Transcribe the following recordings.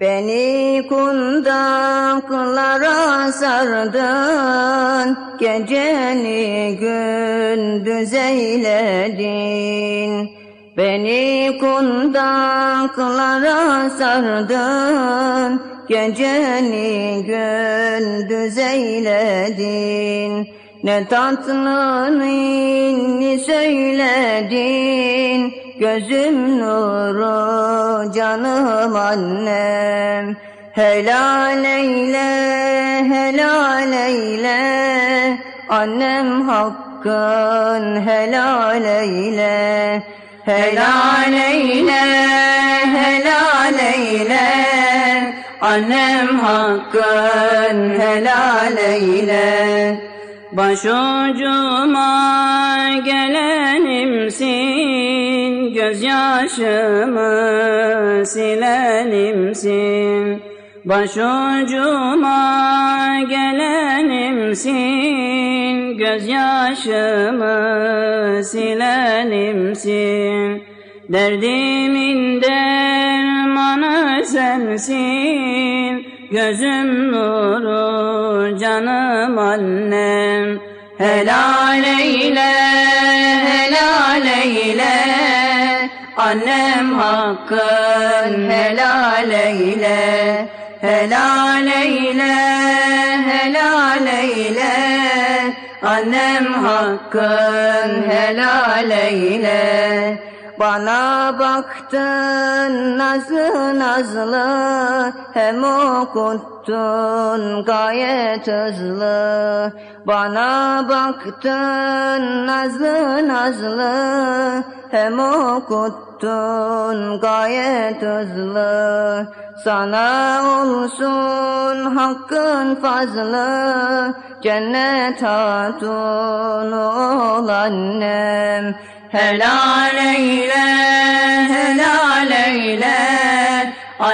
Beni kundaklara sardın, geceni gündüz eyledin. Beni kundaklara sardın, geceni gündüz eyledin. Ne tatlı ninni söyledin, gözüm nuru canım annem. Helal eyle, helal eyle, annem hakkın helal eyle. Helal eyle, helal eyle, annem hakkın helal eyle. Başucuma gelenimsin, gözyaşımı silenimsin. Başucuma gelenimsin, gözyaşımı silenimsin. Derdimin dermanı sensin, gözüm nuru canım annem. Helal eyle, helal eyle, annem hakkın helal eyle. Helal eyle, helal eyle, annem hakkın helal eyle. Bana baktın nazlı nazlı Hem okuttun gayet hızlı. Bana baktın nazlı nazlı Hem okuttun gayet hızlı. Sana olsun hakkın fazlı Cennet hatunu ol annem. Helal eyle,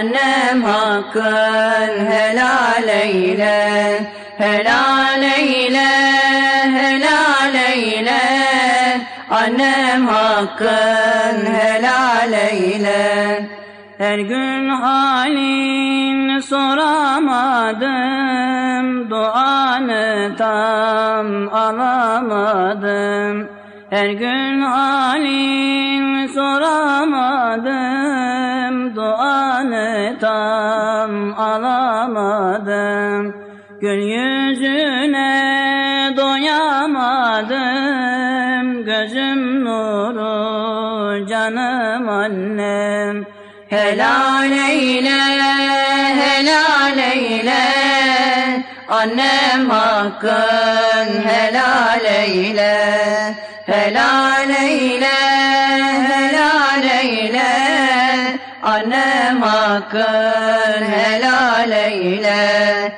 annem hakkın helal eyle. Helal eyle, helal eyle, annem hakkın helal eyle. Her gün halin soramadım, duanı tam alamadım. Her gün halin soramadım, duanı tam alamadım. Gül yüzüne doyamadım, gözüm nuru canım annem. Helal eyle, helal eyle, annem hakkın helal eyle. Helal eyle, helal eyle, annem hakkın helal eyle.